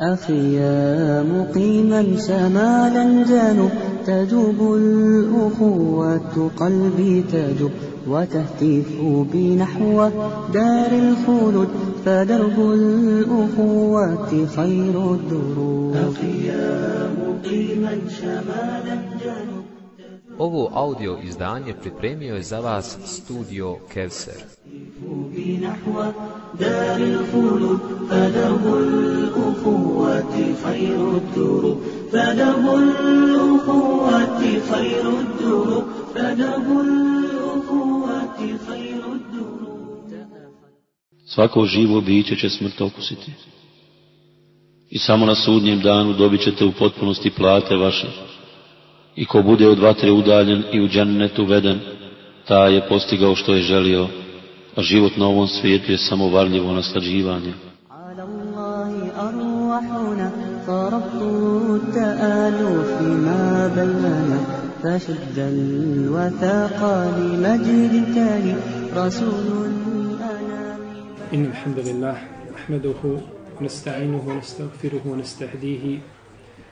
أخي يا مقيما شمالا جانب تجوب الأخوة قلبي تجوب وتهتف بي نحو دار الخلود فدرب الأخوة خير الدروب. أخي يا مقيما شمالا جانب Ovo audio izdanje pripremio je za vas studio Kevser. Svako živo biće će smrt okusiti. I samo na sudnjem danu dobit ćete u potpunosti plate vaše. I ko bude od vatre udaljen i u džennetu veden, ta je postigao što je želio, a život na ovom svijetu je samo varljivo naslađivanje. التآلف ما بلنا رسول إن الحمد لله نحمده ونستعينه ونستغفره ونستهديه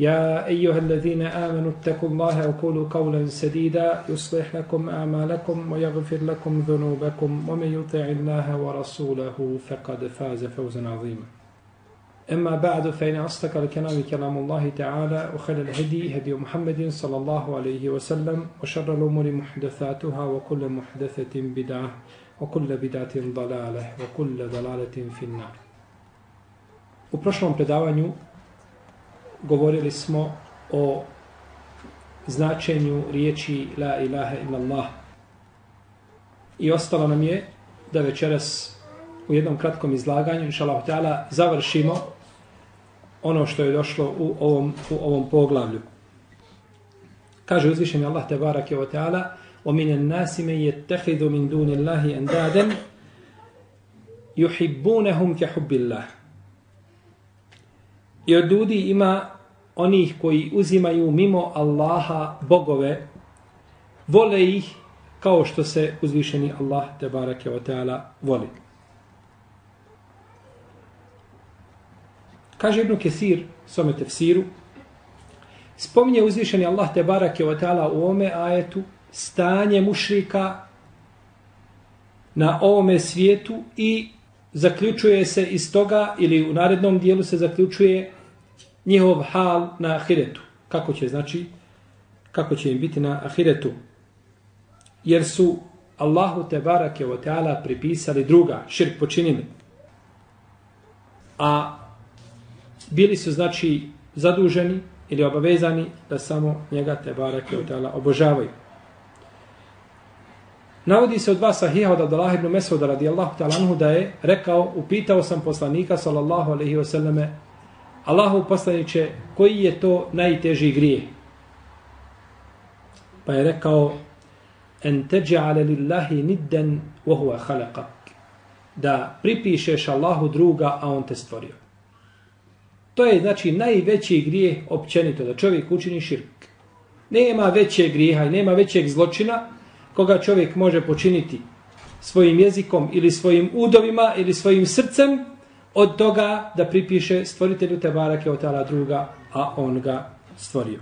يا أيها الذين آمنوا اتقوا الله وقولوا قولا سديدا يصلح لكم أعمالكم ويغفر لكم ذنوبكم ومن يطع الله ورسوله فقد فاز فوزا عظيما. أما بعد فإن أصدق الكلام كلام الله تعالى وخير الهدي هدي محمد صلى الله عليه وسلم وشر الأمور محدثاتها وكل محدثة بدعة وكل بدعة ضلالة وكل ضلالة في النار. U prošlom predavanju govorili smo o značenju riječi La ilaha illallah. I ostalo nam je da večeras u jednom kratkom izlaganju, inša Allah, ta'ala, završimo ono što je došlo u ovom, u ovom poglavlju. Kaže uzvišeni Allah te barake wa ta'ala وَمِنَ النَّاسِ مَنْ يَتَّخِذُ مِنْ دُونِ اللَّهِ أَنْدَادًا يُحِبُّونَهُمْ كَحُبِّ اللَّهِ I od ljudi ima onih koji uzimaju mimo Allaha bogove, vole ih kao što se uzvišeni Allah te barake o teala voli. Kaže Ibn Kesir, svome tefsiru, spominje uzvišeni Allah te barake o teala u ome ajetu stanje mušrika na ovome svijetu i zaključuje se iz toga ili u narednom dijelu se zaključuje njihov hal na ahiretu. Kako će znači kako će im biti na ahiretu? Jer su Allahu te barake o ta'ala pripisali druga, širk počinili. A bili su znači zaduženi ili obavezani da samo njega te barake o ta'ala obožavaju. Navodi se od dva sahiha od Abdullah ibn Mesuda radijallahu ta'ala anhu da je rekao, upitao sam poslanika sallallahu alaihi wa sallame, Allahu poslaniće, koji je to najteži grije? Pa je rekao, en teđa'ale lillahi nidden vohuva halakak. Da pripišeš Allahu druga, a on te stvorio. To je znači najveći grije općenito, da čovjek učini širk. Nema većeg grijeha i nema većeg zločina koga čovjek može počiniti svojim jezikom ili svojim udovima ili svojim srcem od toga da pripiše stvoritelju te barake od tala druga, a on ga stvorio.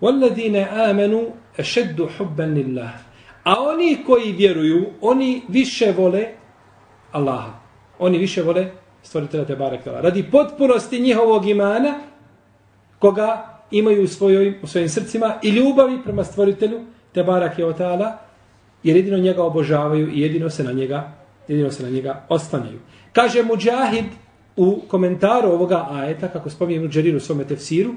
وَالَّذِينَ آمَنُوا أَشَدُّ حُبًّا لِلَّهِ A oni koji vjeruju, oni više vole Allaha. Oni više vole stvoritelja te barake Radi potpunosti njihovog imana, koga imaju u, svojoj, u svojim srcima i ljubavi prema stvoritelju te barake od tala, jer jedino njega obožavaju i jedino se na njega, jedino se na njega ostanjaju. Kaže Mujahid u komentaru ovoga ajeta, kako spominje Džeriru u svome tefsiru,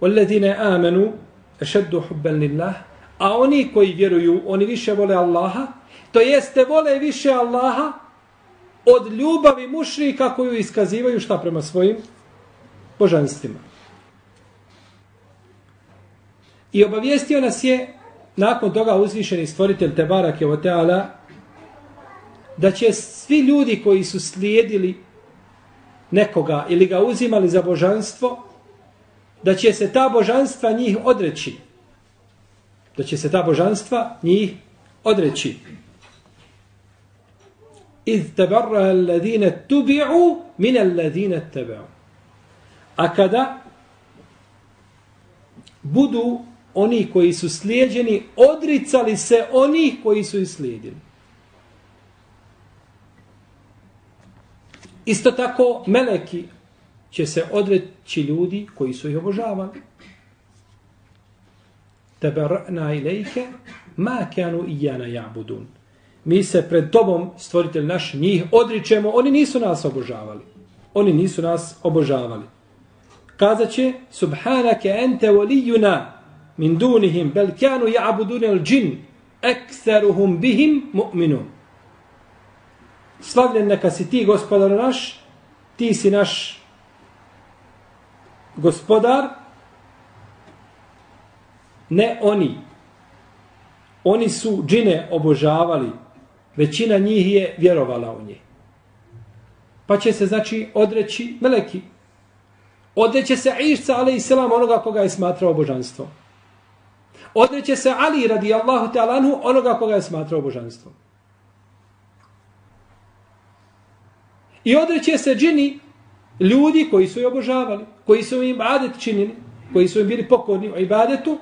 وَالَّذِينَ آمَنُوا أَشَدُّ حُبًّا لِلَّهِ A oni koji vjeruju, oni više vole Allaha, to jeste vole više Allaha od ljubavi mušrika koju iskazivaju šta prema svojim božanstvima. I obavijestio nas je nakon toga uzvišeni stvoritelj Tebarak je Teala da će svi ljudi koji su slijedili nekoga ili ga uzimali za božanstvo da će se ta božanstva njih odreći. Da će se ta božanstva njih odreći. Iz tabarra alladine tubi'u min alladine tabi'u. A kada budu oni koji su slijedjeni odricali se oni koji su ih Isto tako meleki će se odreći ljudi koji su ih obožavali. Tabarna ilajke ma kanu ijana ja'budun. Mi se pred tobom, stvoritelj naš, njih odričemo. Oni nisu nas obožavali. Oni nisu nas obožavali. Kazat će, subhanake ente volijuna min dunihim, bel kanu ja'budun el džin, ekseruhum bihim mu'minun. Slavljen neka si ti, gospodar naš, ti si naš gospodar, ne oni. Oni su džine obožavali, većina njih je vjerovala u nje. Pa će se, znači, odreći meleki. Odreće se Išca, ali i selam, onoga koga je smatrao božanstvom. Odreće se Ali, radi Allahu te onoga koga je smatrao božanstvom. I odreće se džini ljudi koji su je obožavali, koji su im ibadet činili, koji su im bili pokorni u ibadetu,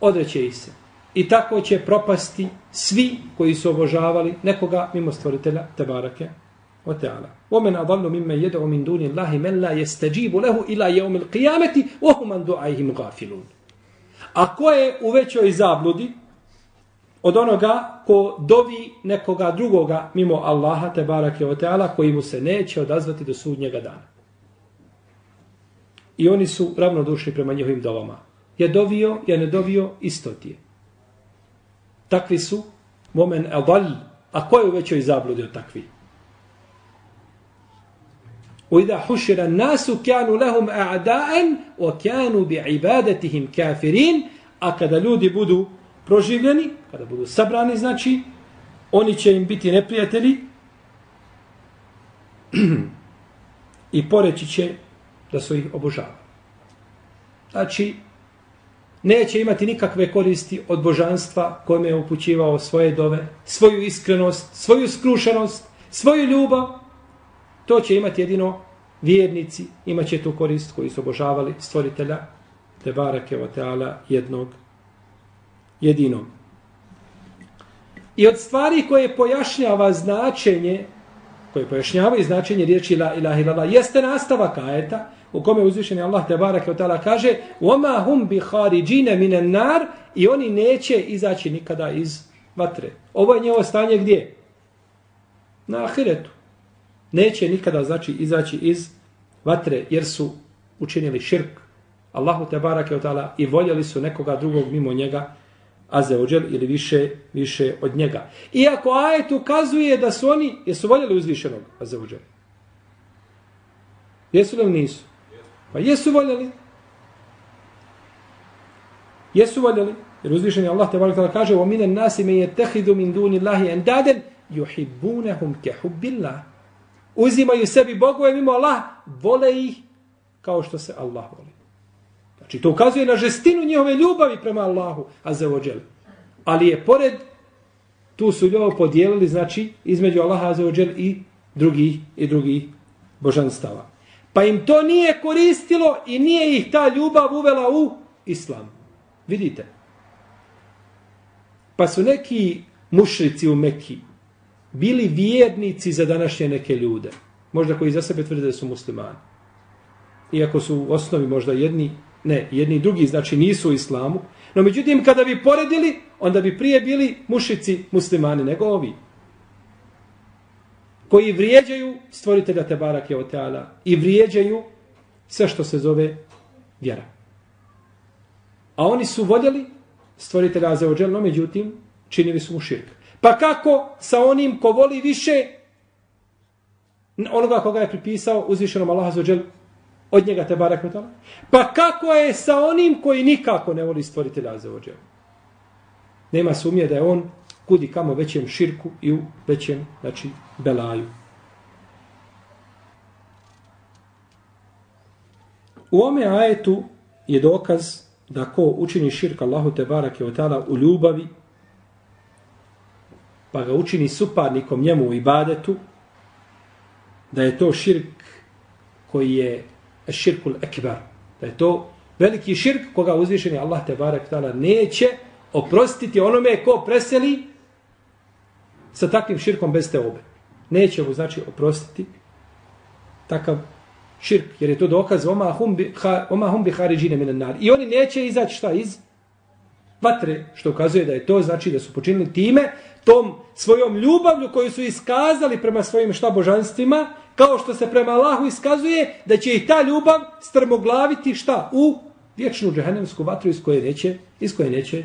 odreće ih se. I tako će propasti svi koji su obožavali nekoga mimo stvoritelja Tebarake o Teala. Omen adallu mimme jedu min duni Allahi men la jesteđibu lehu ila jeumil qiyameti ohuman du'ajhim gafilun. A ko je u većoj zabludi od onoga ko dovi nekoga drugoga mimo Allaha te barake o teala koji mu se neće odazvati do sudnjega dana. I oni su ravnodušni prema njihovim dovama. Je dovio, je ne dovio, isto ti je. Takvi su momen adal, a ko je u većoj zabludi od takvi? وإذا حشر الناس كانوا لهم أعداء وكانوا بعبادتهم كافرين a kada ljudi budu proživljeni, kada budu sabrani, znači, oni će im biti neprijatelji i poreći će da su ih obožavali. Znači, neće imati nikakve koristi od božanstva kome je upućivao svoje dove, svoju iskrenost, svoju skrušenost, svoju ljubav. To će imati jedino vjernici, imaće tu korist koji su obožavali stvoritelja te barake teala jednog jedinom. I od stvari koje pojašnjava značenje, koje pojašnjava i značenje riječi la ilaha illallah, jeste nastavak ajeta, u kome uzvišen je Allah tebarak od taala kaže وَمَا هُمْ بِحَارِجِينَ مِنَ nar i oni neće izaći nikada iz vatre. Ovo je njevo stanje gdje? Na ahiretu. Neće nikada znači izaći iz vatre jer su učinili širk Allahu tebarak od taala i voljeli su nekoga drugog mimo njega aze ođel ili više, više od njega. Iako ajet ukazuje da su oni, jesu voljeli uzvišenog aze ođel? Jesu li nisu? Pa jesu voljeli. Jesu voljeli. Jer uzvišeni Allah te barake ta'ala kaže وَمِنَ النَّاسِ مَنْ يَتَّخِذُ مِنْ دُونِ اللَّهِ أَنْدَادًا يُحِبُّونَهُمْ كَحُبِّ اللَّهِ Uzimaju sebi bogove mimo Allah, vole ih kao što se Allah voli. Znači to ukazuje na žestinu njihove ljubavi prema Allahu, a za ođele. Ali je pored, tu su ljubav podijelili, znači, između Allaha za ođele i drugih, i drugih božanstava. Pa im to nije koristilo i nije ih ta ljubav uvela u islam. Vidite. Pa su neki mušrici u Mekiji bili vjernici za današnje neke ljude. Možda koji za sebe tvrde da su muslimani. Iako su u osnovi možda jedni Ne, jedni i drugi znači nisu u islamu. No međutim, kada bi poredili, onda bi prije bili mušici muslimani nego ovi. Koji vrijeđaju stvoritelja Tebarak je Oteala i vrijeđaju sve što se zove vjera. A oni su voljeli stvoritelja Azeođel, no međutim, činili su mu širk. Pa kako sa onim ko voli više onoga koga je pripisao uzvišenom Allah Azeođel od njega te barak Pa kako je sa onim koji nikako ne voli stvoritelja Azeođel? Nema sumnje da je on kudi kamo većem širku i u većem, znači, belaju. U ome ajetu je dokaz da ko učini širk Allahu te barake od tada u ljubavi, pa ga učini suparnikom njemu u ibadetu, da je to širk koji je širkul ekbar. Da je to veliki širk koga uzvišeni Allah te barek tala neće oprostiti onome ko preseli sa takvim širkom bez te obe. Neće mu znači oprostiti takav širk, jer je to dokaz oma hum bi, ha, oma hum bi minan nar. I oni neće izaći šta iz vatre, što ukazuje da je to znači da su počinili time, tom svojom ljubavlju koju su iskazali prema svojim šta božanstvima, kao što se prema Allahu iskazuje da će i ta ljubav strmoglaviti šta u vječnu džehennemsku vatru iz koje neće, iz koje neće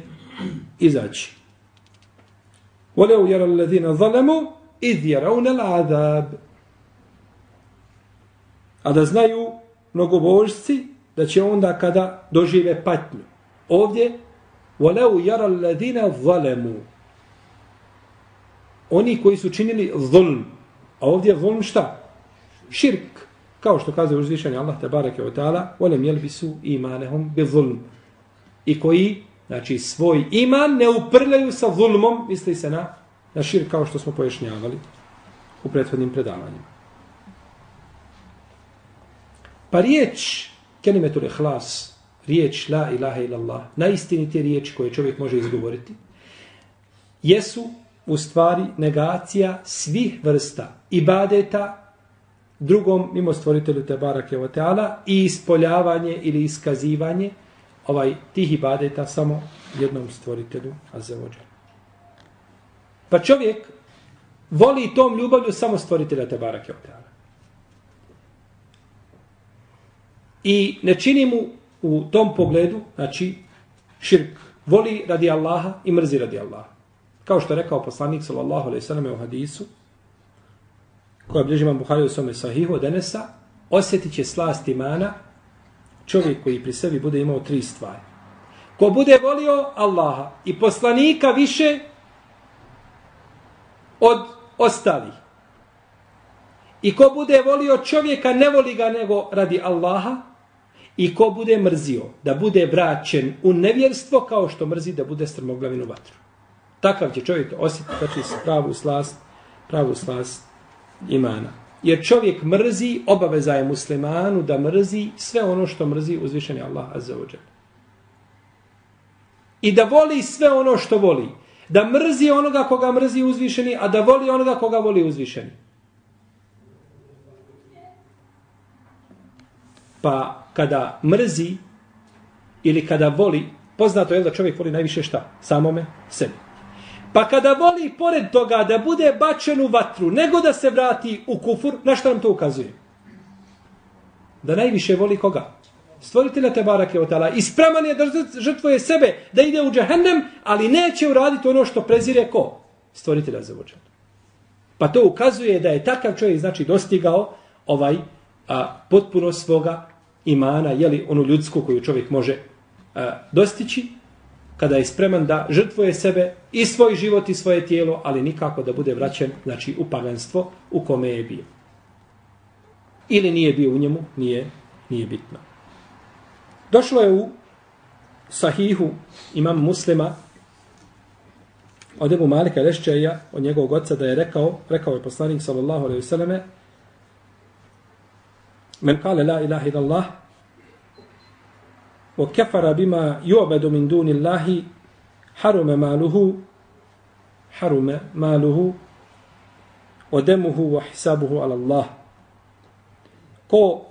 izaći. Voleu jara ledina zalemu, idh jaraune l'adab. A da znaju mnogobožci da će onda kada dožive patnju. Ovdje, voleu jara ledina zalemu. Oni koji su činili zulm. A ovdje zulm šta? Širk. Kao što kaže uzvišenje Allah te bareke o ta'ala, volem jelbisu imanehum bi zulm. I koji, znači, svoj iman ne uprljaju sa zulmom, misli se na, na širk kao što smo pojašnjavali u prethodnim predavanjima. Pa riječ, kelimetul ihlas, riječ la ilaha illallah, najistinite riječi koje čovjek može izgovoriti, jesu u stvari negacija svih vrsta ibadeta drugom mimo stvoritelju te barake o teala i ispoljavanje ili iskazivanje ovaj tih ibadeta samo jednom stvoritelju azevođa. Pa čovjek voli tom ljubavlju samo stvoritelja te barake o teala. I ne čini mu u tom pogledu, znači, širk. Voli radi Allaha i mrzi radi Allaha. Kao što je rekao poslanik sallallahu alejhi ve sellem u hadisu koja bliži imam Buhari u svome sahihu od Enesa, osjetit će slast imana čovjek koji pri sebi bude imao tri stvari. Ko bude volio Allaha i poslanika više od ostalih. I ko bude volio čovjeka, ne voli ga nego radi Allaha. I ko bude mrzio da bude vraćen u nevjerstvo kao što mrzi da bude strmoglavin u vatru. Takav će čovjek osjetiti pravu slast, pravu slast imana. Jer čovjek mrzi, obaveza je muslimanu da mrzi sve ono što mrzi uzvišeni Allah azza. I da voli sve ono što voli. Da mrzi onoga koga mrzi uzvišeni, a da voli onoga koga voli uzvišeni. Pa kada mrzi ili kada voli, poznato je da čovjek voli najviše šta? Samome sebi. Pa kada voli pored toga da bude bačen u vatru, nego da se vrati u kufur, na što nam to ukazuje? Da najviše voli koga? Stvoritelja te barake od tala. Ispraman je da žrtvoje sebe, da ide u džahennem, ali neće uraditi ono što prezire ko? Stvoritelja za vođan. Pa to ukazuje da je takav čovjek znači dostigao ovaj a, potpuno svoga imana, jeli onu ljudsku koju čovjek može a, dostići, kada je spreman da žrtvuje sebe i svoj život i svoje tijelo, ali nikako da bude vraćen znači, u paganstvo u kome je bio. Ili nije bio u njemu, nije, nije bitno. Došlo je u sahihu imam muslima od Ebu Malika Lešćeja, od njegovog oca, da je rekao, rekao je poslanik sallallahu alaihi vseleme, men kale la ilaha illallah, وكفر بما يعبد من دون الله حرم ماله حرم ماله ودمه وحسابه على الله ko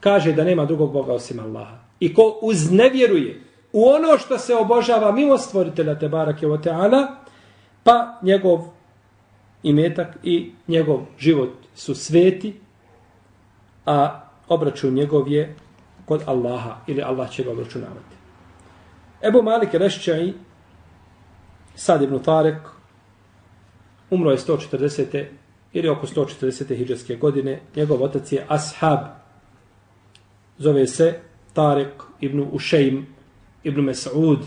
kaže da nema drugog Boga osim Allaha i ko uznevjeruje u ono što se obožava mimo stvoritelja te barake o teana, pa njegov imetak i njegov život su sveti, a obračun njegov je kod Allaha ili Allah će ga obračunavati. Ebu Malik Rešćaj, Sad ibn Tarek, umro je 140. ili oko 140. hijđarske godine. Njegov otac je Ashab. Zove se Tarek ibn Ušejm ibn Mes'ud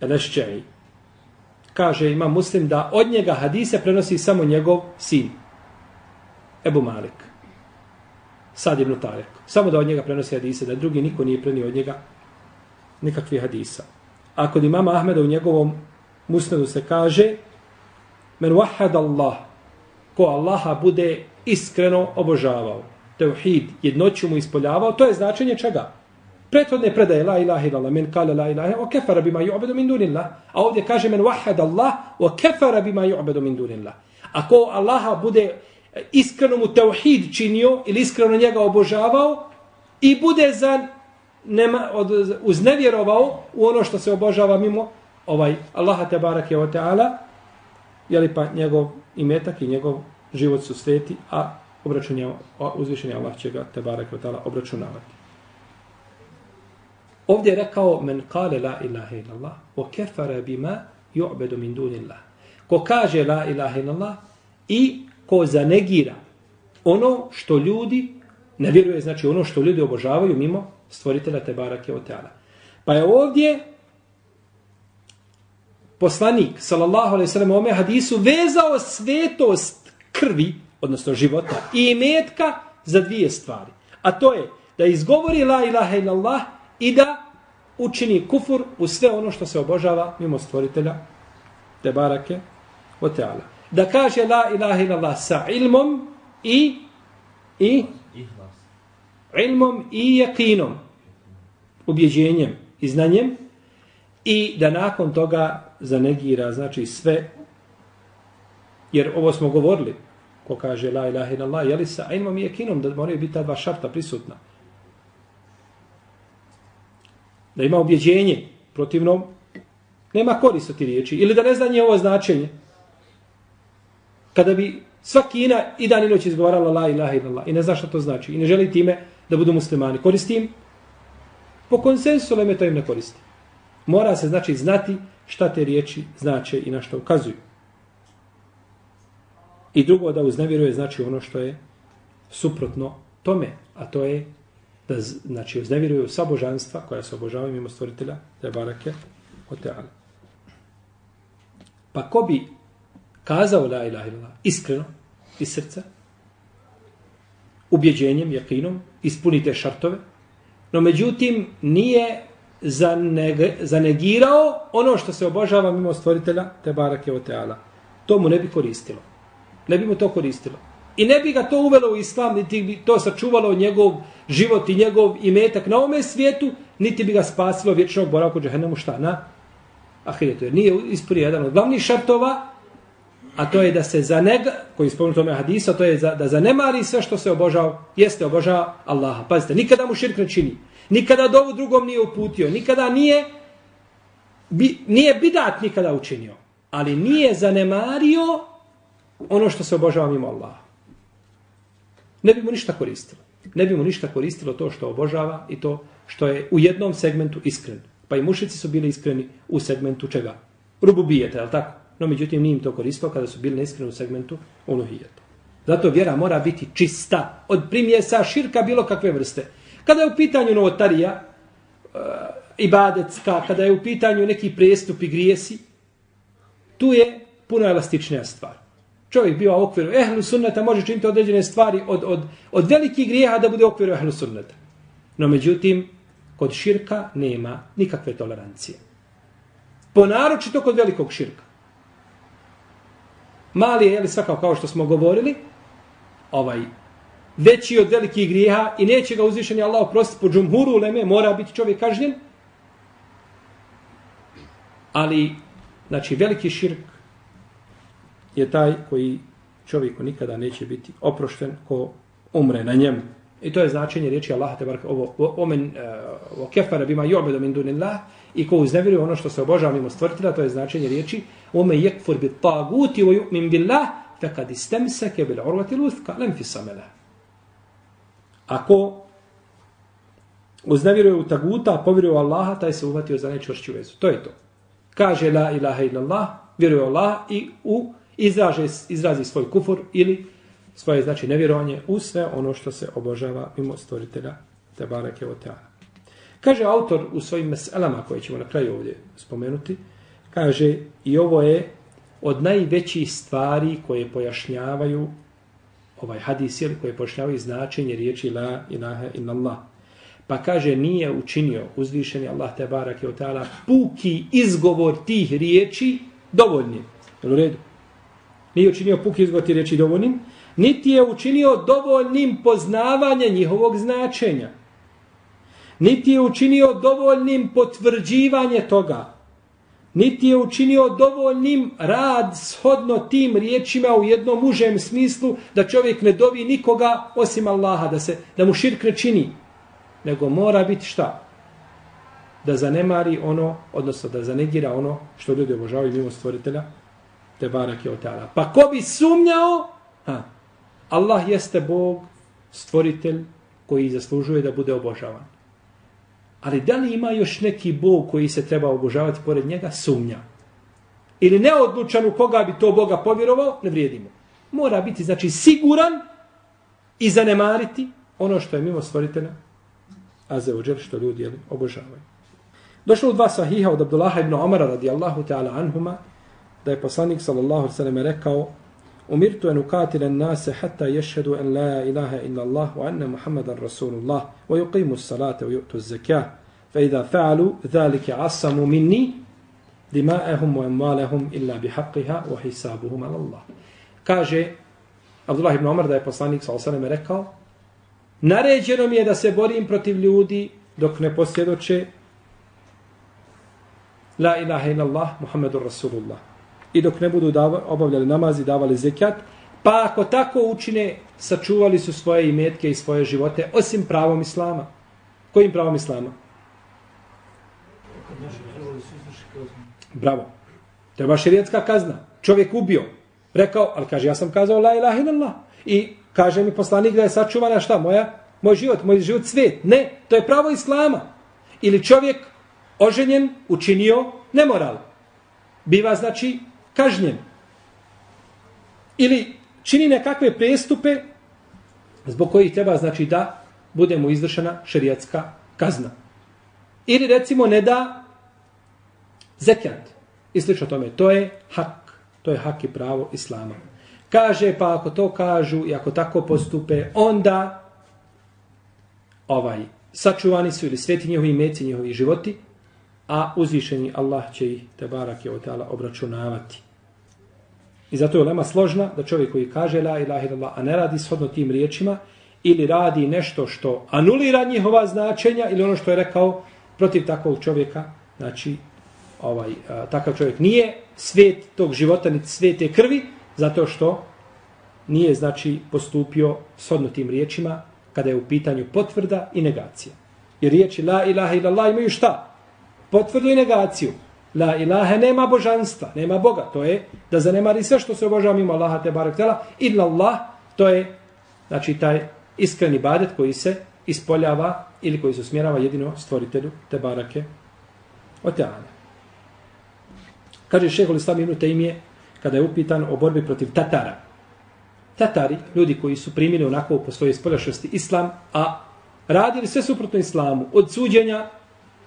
Rešćaj. Kaže ima muslim da od njega hadise prenosi samo njegov sin. Ebu Malik. Sad ibn Tarek. Samo da od njega prenosi hadise, da drugi niko nije prenio od njega nikakvih hadisa. A kod imama Ahmeda u njegovom musnadu se kaže men wahad Allah ko Allaha bude iskreno obožavao teuhid, jednoću mu ispoljavao to je značenje čega? prethodne predaje la ilaha illallah men kale la ilaha o kefara bima ju'bedu min dunillah a ovdje kaže men wahad Allah o kefara bima ju'bedu min dunillah ako Allaha bude iskreno mu teuhid činio ili iskreno njega obožavao i bude za nema, od, uznevjerovao u ono što se obožava mimo ovaj Allaha te barake o teala je li pa njegov imetak i njegov život su sveti a obračunje uzvišenje Allah će ga te barake o teala obračunavati. Ovdje je rekao men kale la ilaha illallah o kefara bima ju'bedu min dunillah. Ko kaže la ilaha illallah i ko zanegira ono što ljudi ne vjeruje, znači ono što ljudi obožavaju mimo stvoritelja te barake. Pa je ovdje poslanik, sallallahu alaihi sallam, ome hadisu vezao svetost krvi, odnosno života, i metka za dvije stvari. A to je da izgovori la ilaha illallah i da učini kufur u sve ono što se obožava mimo stvoritelja te barake o teala da kaže la ilaha illallah sa ilmom i i ilmom i yakinom ubjeđenjem i znanjem. I da nakon toga zanegira znači sve. Jer ovo smo govorili ko kaže la ilaha illallah je li sa ilmom i yakinom da moraju biti ta dva šarta prisutna. Da ima ubjeđenje protivnom nema korist ti riječi. Ili da ne zna ovo značenje kada bi svaki ina i dan i noć izgovarala la ilaha illallah i ne zna šta to znači i ne želi time da budu muslimani. Koristim? Po konsensu leme to im ne koristi. Mora se znači znati šta te riječi znače i na što ukazuju. I drugo da uznevjeruje znači ono što je suprotno tome, a to je da znači uznevjeruju sva božanstva koja se obožavaju mimo stvoritelja, te barake, o. Pa ko bi kazao la ilaha illallah iskreno iz srca ubjeđenjem, jakinom, ispunite šartove, no međutim nije zanegirao ono što se obožava mimo stvoritelja te barake o teala. To mu ne bi koristilo. Ne bi mu to koristilo. I ne bi ga to uvelo u islam, niti bi to sačuvalo njegov život i njegov imetak na ovome svijetu, niti bi ga spasilo vječnog boravka u džahennemu šta na ahiretu. Jer nije ispunio jedan od glavnih šartova, a to je da se za nega, koji spomenu tome hadisa, to je za, da zanemari sve što se obožava, jeste obožava Allaha. Pazite, nikada mu širk ne čini, nikada dovu drugom nije uputio, nikada nije, bi, nije bidat nikada učinio, ali nije zanemario ono što se obožava mimo Allaha. Ne bi mu ništa koristilo. Ne bi mu ništa koristilo to što obožava i to što je u jednom segmentu iskren. Pa i mušici su bili iskreni u segmentu čega? Rububijete, je li tako? No, međutim, nije im to koristilo kada su bili neiskreni u segmentu uluhijeta. Zato vjera mora biti čista od primjesa širka bilo kakve vrste. Kada je u pitanju novotarija, e, uh, ibadetska, kada je u pitanju neki prestup i grijesi, tu je puno elastičnija stvar. Čovjek bio u okviru ehlu sunnata, može činiti određene stvari od, od, od velikih grijeha da bude u okviru ehlu sunneta. No, međutim, kod širka nema nikakve tolerancije. Ponaročito kod velikog širka. Mali je, jeli, svakao kao što smo govorili, ovaj, veći od velikih grijeha i neće ga uzvišeni Allah oprostiti po džumhuru uleme, mora biti čovjek kažnjen. Ali, znači, veliki širk je taj koji čovjeku nikada neće biti oprošten ko umre na njemu. I to je značenje riječi Allaha te barek ovo omen e, o kefara bima yu'badu min dunillah i ko uznevjeruje ono što se obožava mimo stvoritelja, to je značenje riječi ome yekfur bit taguti wa yu'min billah faqad istamsaka bil urwati al-wuthqa lam fi samala. Ako uznevjeruje u taguta, a povjeruje u Allaha, taj se uvatio za najčvršću vezu. To je to. Kaže la ilaha illallah, vjeruje u Allah i u izraže, izrazi svoj kufur ili svoje znači nevjerovanje u sve ono što se obožava mimo stvoritelja te bareke o teana. Kaže autor u svojim meselama koje ćemo na kraju ovdje spomenuti, kaže i ovo je od najvećih stvari koje pojašnjavaju ovaj hadis ili koje pojašnjavaju značenje riječi la ilaha illallah. Pa kaže nije učinio uzvišeni Allah te barak je otala puki izgovor tih riječi dovoljnim. Jel u redu? Nije učinio puki izgovor tih riječi dovoljnim, niti je učinio dovoljnim poznavanje njihovog značenja. Niti je učinio dovoljnim potvrđivanje toga. Niti je učinio dovoljnim rad shodno tim riječima u jednom užem smislu da čovjek ne dovi nikoga osim Allaha, da, se, da mu širk ne čini. Nego mora biti šta? Da zanemari ono, odnosno da zanegira ono što ljudi obožavaju mimo stvoritelja, te barak je od Pa ko bi sumnjao, ha, Allah jeste Bog, stvoritelj koji zaslužuje da bude obožavan. Ali da li ima još neki Bog koji se treba obožavati pored njega? Sumnja. Ili neodlučan u koga bi to Boga povjerovao? Ne vrijedimo. Mora biti znači siguran i zanemariti ono što je mimo stvoritelja a za ođer što ljudi jeli, obožavaju. Došlo u dva sahiha od Abdullaha ibn Omara radijallahu ta'ala anhuma da je poslanik sallallahu sallam rekao Umirtu en ukatile nase hatta ješhedu en la ilaha illa Allah wa anna Muhammadan Rasulullah wa yuqimu salate wa yu'tu zekah fa idha fa'alu dhalike asamu minni dima'ahum wa emalahum illa bihaqqiha wa hisabuhum ala Allah. Kaže Abdullah ibn Omar da je poslanik sallallahu sallam rekao Naređeno mi je da se borim protiv ljudi dok ne posjedoče La ilaha illallah Muhammedur Rasulullah i dok ne budu dava, obavljali namaz i davali zekat, pa ako tako učine, sačuvali su svoje imetke i svoje živote, osim pravom Islama. Kojim pravom Islama? Bravo. To je baš širijetska kazna. Čovjek ubio. Rekao, ali kaže, ja sam kazao la ilaha illallah. I kaže mi poslanik da je sačuvana šta? Moja, moj život, moj život svet. Ne, to je pravo Islama. Ili čovjek oženjen učinio nemoral. Biva znači kažnjen. Ili čini nekakve prestupe zbog kojih treba znači da bude mu izvršena šerijatska kazna. Ili recimo ne da zekijat. I slično tome. To je hak. To je hak i pravo islama. Kaže pa ako to kažu i ako tako postupe, onda ovaj sačuvani su ili sveti njihovi meci, njihovi životi, a uzvišeni Allah će ih te barak je otala obračunavati. I zato je lema složna da čovjek koji kaže la ilaha illallah, a ne radi shodno tim riječima, ili radi nešto što anulira njihova značenja, ili ono što je rekao protiv takvog čovjeka, znači ovaj, a, takav čovjek nije svet tog života, ni te krvi, zato što nije znači postupio shodno tim riječima kada je u pitanju potvrda i negacija. Jer riječi la ilaha illallah imaju šta? Potvrdu i negaciju. La ilaha nema božanstva, nema Boga. To je da zanemari sve što se obožava mimo Allaha te barek tela. Illa Allah, to je znači taj iskreni badet koji se ispoljava ili koji se smjerava jedino stvoritelju te barake oteana. Kaže šehol islam ibn Taymije kada je upitan o borbi protiv Tatara. Tatari, ljudi koji su primili onako po svojoj spoljašnosti islam, a radili sve suprotno islamu, od suđenja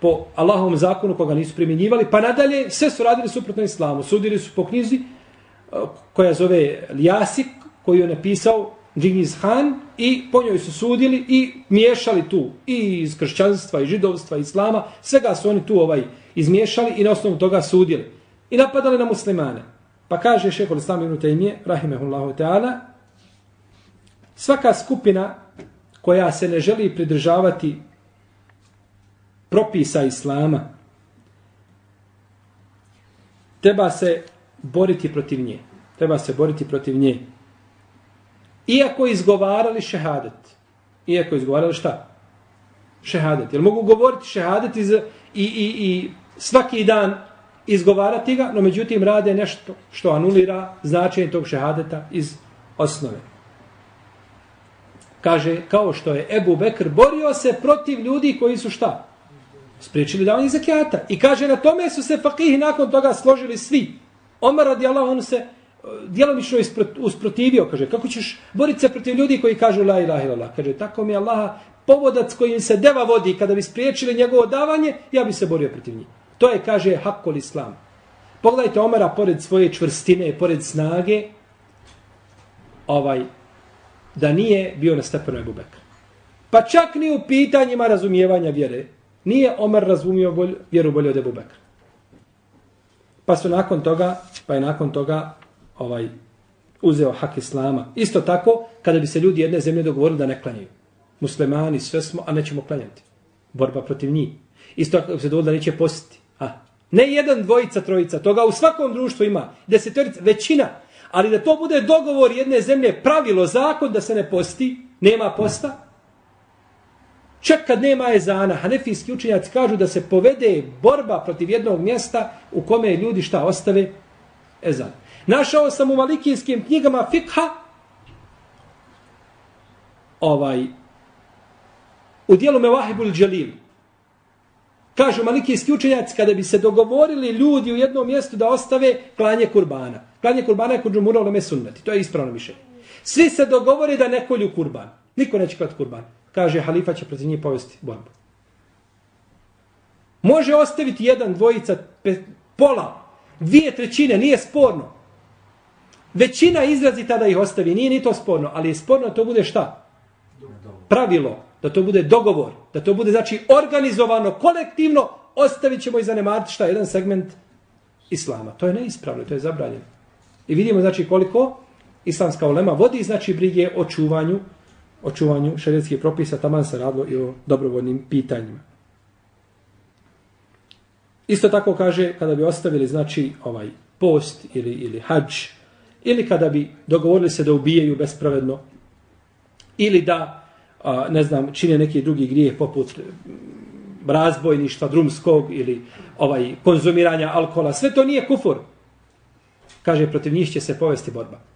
po Allahovom zakonu pa koga nisu primjenjivali, pa nadalje sve su radili suprotno islamu. Sudili su po knjizi eh, koja zove Jasik, koju je napisao Džingiz Han i po njoj su sudili i miješali tu i iz kršćanstva i židovstva i islama, svega su oni tu ovaj izmiješali i na osnovu toga sudili. I napadali na muslimane. Pa kaže šehol islam ibn Taymiye, rahimehullahu ta'ala, svaka skupina koja se ne želi pridržavati propisa islama, treba se boriti protiv nje. Treba se boriti protiv nje. Iako izgovarali šehadet, Iako izgovarali šta? Šehadet. Jel mogu govoriti šehadet iz, i, i, i svaki dan izgovarati ga, no međutim rade nešto što anulira značenje tog šehadeta iz osnove. Kaže, kao što je Ebu Bekr borio se protiv ljudi koji su šta? Spriječili davanje zakijata. I kaže, na tome su se fakihi nakon toga složili svi. Omar radi Allah, on se e, djelomično usprotivio, kaže, kako ćeš boriti se protiv ljudi koji kažu la ilaha ilallah. Kaže, tako mi Allah povodac kojim se deva vodi, kada bi spriječili njegovo davanje, ja bi se borio protiv njih. To je, kaže, hakol islam. Pogledajte Omara pored svoje čvrstine, pored snage, ovaj, da nije bio na stepenu Ebu Bekra. Pa čak ni u pitanjima razumijevanja vjere. Nije Omer razumio bolj, vjeru bolje od Ebu Bekra. Pa su nakon toga, pa je nakon toga ovaj uzeo hak Islama. Isto tako, kada bi se ljudi jedne zemlje dogovorili da ne klanjaju. Muslimani, sve smo, a nećemo klanjati. Borba protiv njih. Isto tako se dovoljno da neće postiti. A, ne jedan, dvojica, trojica. Toga u svakom društvu ima. Desetorica, većina. Ali da to bude dogovor jedne zemlje, pravilo, zakon da se ne posti, nema posta, Čak kad nema ezana, hanefijski učenjaci kažu da se povede borba protiv jednog mjesta u kome ljudi šta ostave ezan. Našao sam u malikijskim knjigama fikha ovaj u dijelu Mevahibul Džalil. Kažu malikijski učenjaci kada bi se dogovorili ljudi u jednom mjestu da ostave klanje kurbana. Klanje kurbana je kod džumura uleme sunnati. To je ispravno mišljenje. Svi se dogovore da ne kolju kurban. Niko neće klati kurban. Kaže, halifa će protiv njih povesti borbu. Može ostaviti jedan, dvojica, pe, pola, dvije trećine, nije sporno. Većina izrazi tada ih ostavi, nije ni to sporno, ali je sporno to bude šta? Pravilo, da to bude dogovor, da to bude znači organizovano, kolektivno, ostavit ćemo i zanemariti šta? Jedan segment islama. To je neispravno, to je zabranjeno. I vidimo znači koliko islamska ulema vodi znači brige o čuvanju o čuvanju šarijetskih propisa, taman se radilo i o dobrovoljnim pitanjima. Isto tako kaže, kada bi ostavili, znači, ovaj post ili, ili hađ, ili kada bi dogovorili se da ubijaju bespravedno, ili da, a, ne znam, čine neki drugi grije poput razbojništva drumskog ili ovaj konzumiranja alkohola, sve to nije kufur. Kaže, protiv njih će se povesti borba.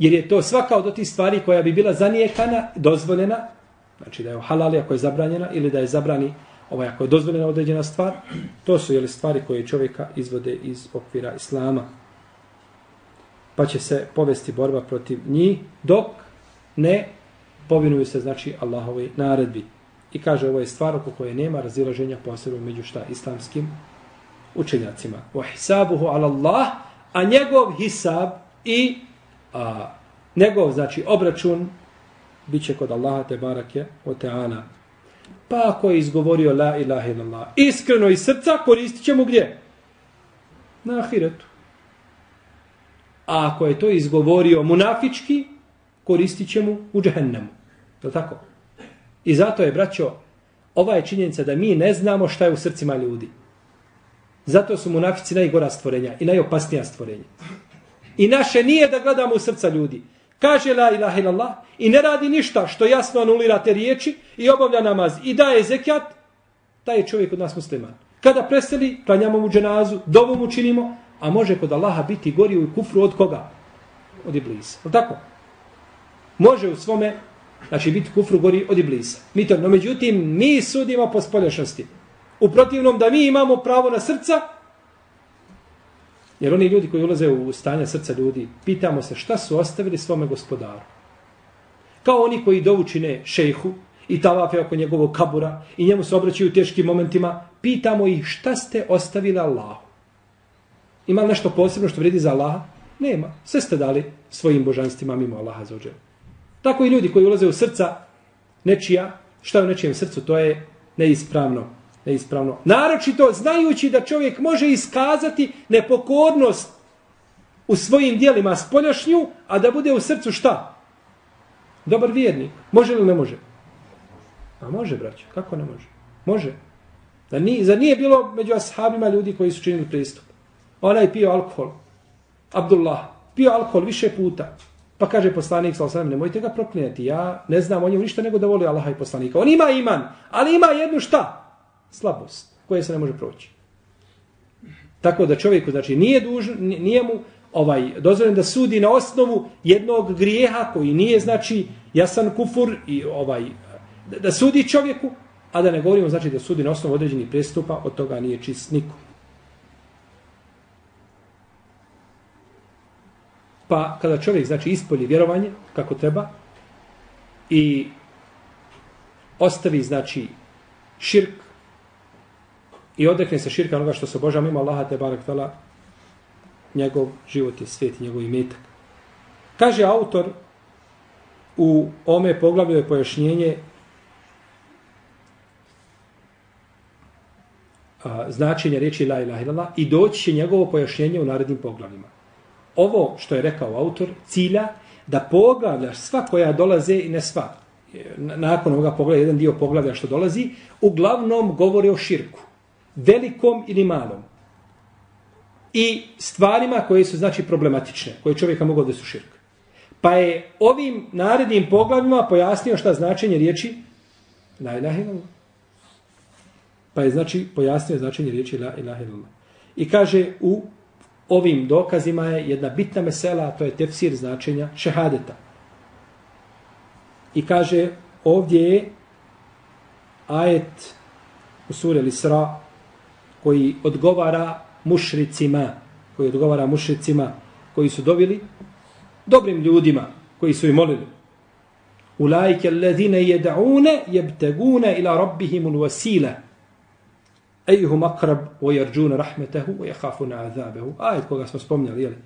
Jer je to svaka od tih stvari koja bi bila zanijekana, dozvoljena, znači da je halal ako je zabranjena, ili da je zabrani ovaj, ako je dozvoljena određena stvar, to su jeli, stvari koje čovjeka izvode iz okvira Islama. Pa će se povesti borba protiv njih, dok ne povinuju se, znači, Allahove naredbi. I kaže, ovo je stvar oko koje nema razilaženja posebno među šta islamskim učenjacima. Wa hisabuhu ala Allah, a njegov hisab i a njegov, znači, obračun bit će kod Allaha te barake o teana. Pa ako je izgovorio la ilaha illallah, iskreno iz srca, koristit ćemo gdje? Na ahiretu. A ako je to izgovorio munafički, koristit ćemo u džehennemu. Je tako? I zato je, braćo, ova je činjenica da mi ne znamo šta je u srcima ljudi. Zato su munafici najgora stvorenja i najopasnija stvorenja. I naše nije da gledamo u srca ljudi. Kaže la ilaha illallah i ne radi ništa što jasno anulira te riječi i obavlja namaz i daje zekijat, taj je čovjek od nas musliman. Kada preseli, klanjamo mu dženazu, dovu mu činimo, a može kod Allaha biti gori u kufru od koga? Od iblisa. Je tako? Može u svome, znači biti kufru gori od iblisa. Mi to, no međutim, mi sudimo po spolješnosti. U protivnom da mi imamo pravo na srca, Jer oni ljudi koji ulaze u stanje srca ljudi, pitamo se šta su ostavili svome gospodaru. Kao oni koji dovučine šejhu i tavafe oko njegovog kabura i njemu se obraćaju u teškim momentima, pitamo ih šta ste ostavili Allahu. Ima nešto posebno što vredi za Allaha? Nema. Sve ste dali svojim božanstvima mimo Allaha za ođer. Tako i ljudi koji ulaze u srca nečija, šta je u nečijem srcu, to je neispravno neispravno. Naročito znajući da čovjek može iskazati nepokornost u svojim dijelima spoljašnju, a da bude u srcu šta? Dobar vjernik. Može li ne može? A može, braćo. Kako ne može? Može. Da ni, za nije bilo među ashabima ljudi koji su činili pristup. Onaj pio alkohol. Abdullah. Pio alkohol više puta. Pa kaže poslanik sa osam, nemojte ga proklinjati, ja ne znam o njemu ništa nego da voli Allaha i poslanika. On ima iman, ali ima jednu šta? Slabost, koje se ne može proći. Tako da čovjeku, znači, nije, dužno, nije mu ovaj dozvoljeno da sudi na osnovu jednog grijeha koji nije, znači, jasan kufur i ovaj da, da sudi čovjeku, a da ne govorimo, znači, da sudi na osnovu određenih prestupa, od toga nije čist niko. Pa kada čovjek znači ispolji vjerovanje kako treba i ostavi znači širk i odrekne se širka onoga što se obožava mimo Allaha te barek tala njegov život je svijet i njegov imetak. Kaže autor u ome poglavlju je pojašnjenje a, značenje riječi la ilaha illallah i doći će njegovo pojašnjenje u narednim poglavljima ovo što je rekao autor cilja da poglavlja sva koja dolaze i ne sva. Nakon ovoga poglavlja, jedan dio poglavlja što dolazi, uglavnom govori o širku. Velikom ili malom. I stvarima koje su znači problematične, koje čovjeka mogu da su širk. Pa je ovim narednim poglavljima pojasnio šta značenje riječi la ilaha illallah. Pa je znači pojasnio značenje riječi la ilaha illallah. I kaže u ovim dokazima je jedna bitna mesela, a to je tefsir značenja šehadeta. I kaže, ovdje je ajet u suri Lisra koji odgovara mušricima, koji odgovara mušricima koji su dobili dobrim ljudima koji su i molili. Ulajke alladhine jed'une jebtegune ila rabbihimul wasila ejuhum akrab o jarđuna rahmetehu o jahafuna azabehu. Ajet koga smo spomnjali, jeli?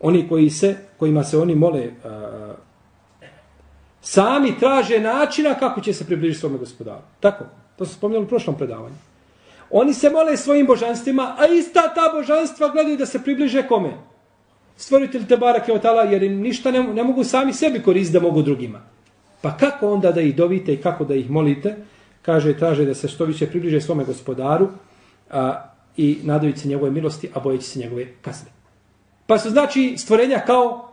Oni koji se, kojima se oni mole, uh, sami traže načina kako će se približiti svome gospodaru. Tako, to smo spomnjali u prošlom predavanju. Oni se mole svojim božanstvima, a ista ta božanstva gledaju da se približe kome? Stvoritelj te barake od tala, jer im ništa ne, ne mogu sami sebi koristiti da mogu drugima. Pa kako onda da ih dovite i kako da ih molite? kaže, traže da se što više približe svome gospodaru a, i nadajući se njegove milosti, a bojeći se njegove kazne. Pa su znači stvorenja kao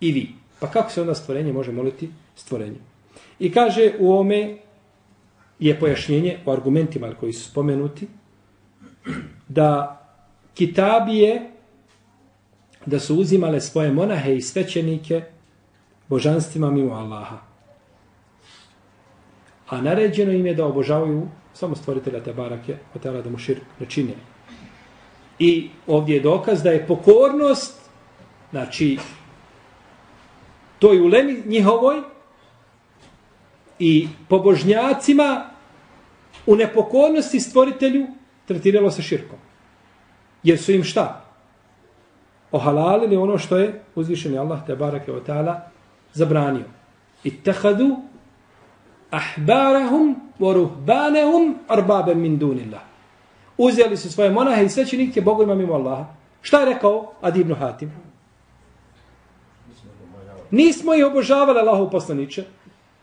i vi. Pa kako se onda stvorenje može moliti stvorenje? I kaže u ome je pojašnjenje o argumentima koji su spomenuti da kitabije da su uzimale svoje monahe i svećenike božanstvima mimo Allaha a naređeno im je da obožavaju samo stvoritelja te barake, hotela da mu šir ne čine. I ovdje je dokaz da je pokornost, znači, toj ulemi njihovoj i pobožnjacima u nepokornosti stvoritelju tretiralo se širkom. Jer su im šta? Ohalalili ono što je uzvišeni Allah te barake o zabranio. I tehadu ahbarahum wa ruhbanahum arbaban min dunillah. Uzeli su svoje monahe i svećenike bogovima mimo Allaha. Šta je rekao Adi ibn Hatim? Nismo ih obožavali Allahu poslaniče.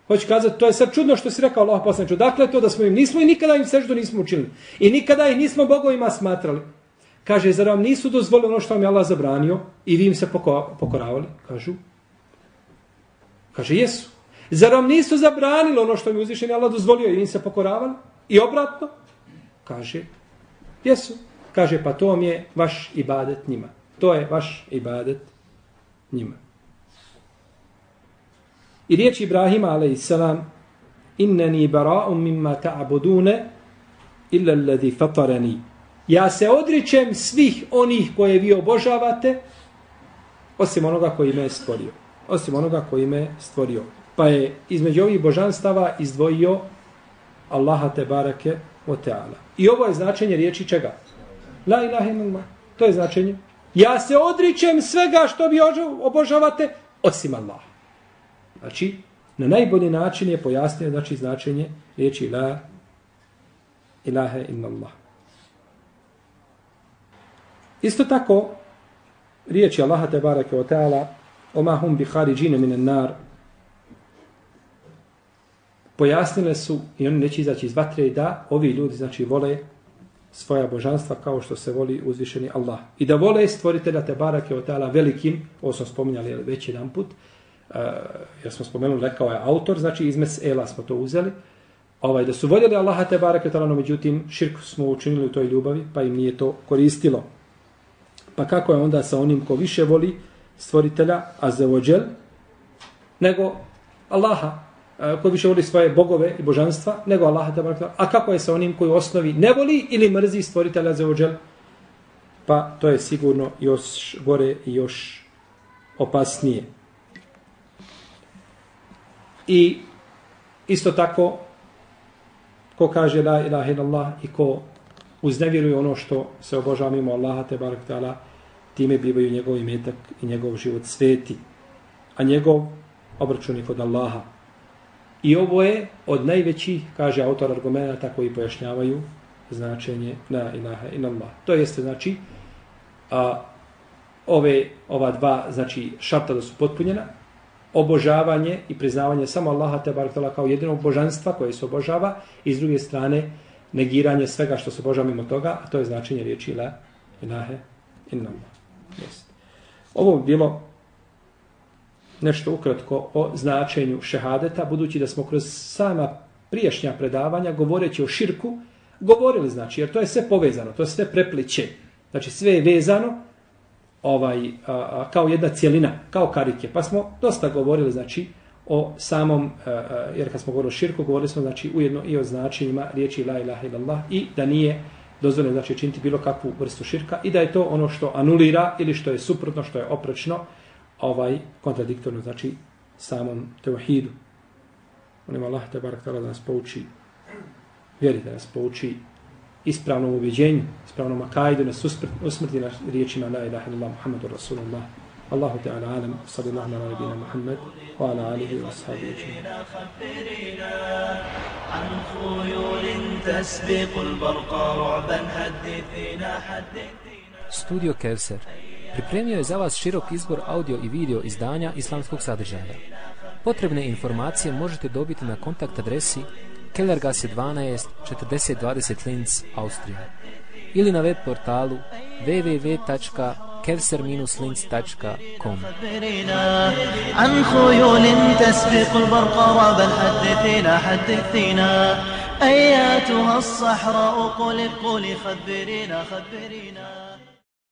Hoće kazati, to je sad čudno što si rekao Allah poslaniče. Dakle, to da smo im, nismo i nikada im seždu nismo učinili. I nikada ih nismo bogovima smatrali. Kaže, zar vam nisu dozvolili ono što vam je Allah zabranio i vi im se pokoravali? Kažu. Kaže, jesu. Zar vam nisu zabranili ono što mi uzvišen Allah dozvolio i im se pokoravali? I obratno? Kaže, jesu. Kaže, pa to vam je vaš ibadet njima. To je vaš ibadet njima. I riječ Ibrahima, a.s. inneni bara'um mimma ta'budune illa alladhi fatarani. Ja se odričem svih onih koje vi obožavate, osim onoga koji me je stvorio. Osim onoga koji me je stvorio. Pa je između ovih božanstava izdvojio Allaha te barake o teala. I ovo je značenje riječi čega? La ilaha illallah. To je značenje. Ja se odričem svega što vi obožavate osim Allaha. Znači, na najbolji način je pojasnio znači, značenje riječi la ilaha illallah. Isto tako, riječi Allaha te barake o teala oma hum bi haridžine minen nar pojasnile su i oni neće izaći iz vatre da ovi ljudi znači vole svoja božanstva kao što se voli uzvišeni Allah. I da vole stvoritelja te barake o teala velikim, ovo smo spominjali već jedan put, Eh, jer smo spomenuli, rekao je autor, znači izmes Ela smo to uzeli, ovaj, da su voljeli Allaha te barake talano, međutim širk smo učinili u toj ljubavi, pa im nije to koristilo. Pa kako je onda sa onim ko više voli stvoritelja, a za vođel, nego Allaha, eh, ko više voli svoje bogove i božanstva, nego Allaha te barake A kako je sa onim koji u osnovi ne voli ili mrzi stvoritelja za vođel? Pa to je sigurno još gore i još opasnije. I isto tako, ko kaže la ilaha illallah i ko uznevjeruje ono što se obožava mimo Allaha te barak ta'ala, time bivaju njegov imetak i njegov život sveti. A njegov obračun je kod Allaha. I ovo je od najvećih, kaže autor argumenta koji pojašnjavaju značenje la ilaha illallah. To jeste znači a, ove, ova dva znači šarta da su potpunjena, obožavanje i priznavanje samo Allaha te barak kao jedinog božanstva koje se obožava i s druge strane negiranje svega što se obožava mimo toga, a to je značenje riječi la ilaha illallah. Jest. Ovo bi bilo nešto ukratko o značenju šehadeta, budući da smo kroz sama prijašnja predavanja, govoreći o širku, govorili, znači, jer to je sve povezano, to je sve prepliče. Znači, sve je vezano ovaj, a, a, kao jedna cijelina, kao karike. Pa smo dosta govorili, znači, o samom, a, jer kad smo govorili o širku, govorili smo, znači, ujedno i o značenjima riječi la ilaha illallah i da nije dozvoljeno, znači, činiti bilo kakvu vrstu širka i da je to ono što anulira ili što je suprotno, što je oprečno, ovaj kontradiktorno znači samom tevhidu. Molim Allah te barak da nas pouči vjeri, da nas pouči ispravnom ubjeđenju, ispravnom akajdu, nas usmrti na riječima la ilaha illallah Muhammadu Rasulullah. Allahu ta'ala alam, sallallahu ala nabina Muhammad, wa ala alihi wa sahabihi. عن خيول تسبق البرق رعبا حدثنا حدثنا Studio Kevser pripremio je za vas širok izbor audio i video izdanja islamskog sadržaja. Potrebne informacije možete dobiti na kontakt adresi Kellergasse 12 4020 Linz, Austrija ili na web portalu www.kevser-linz.com عن خيول تسبق البرق رابا حدثينا حدثينا أياتها الصحراء قل قل خبرينا خبرينا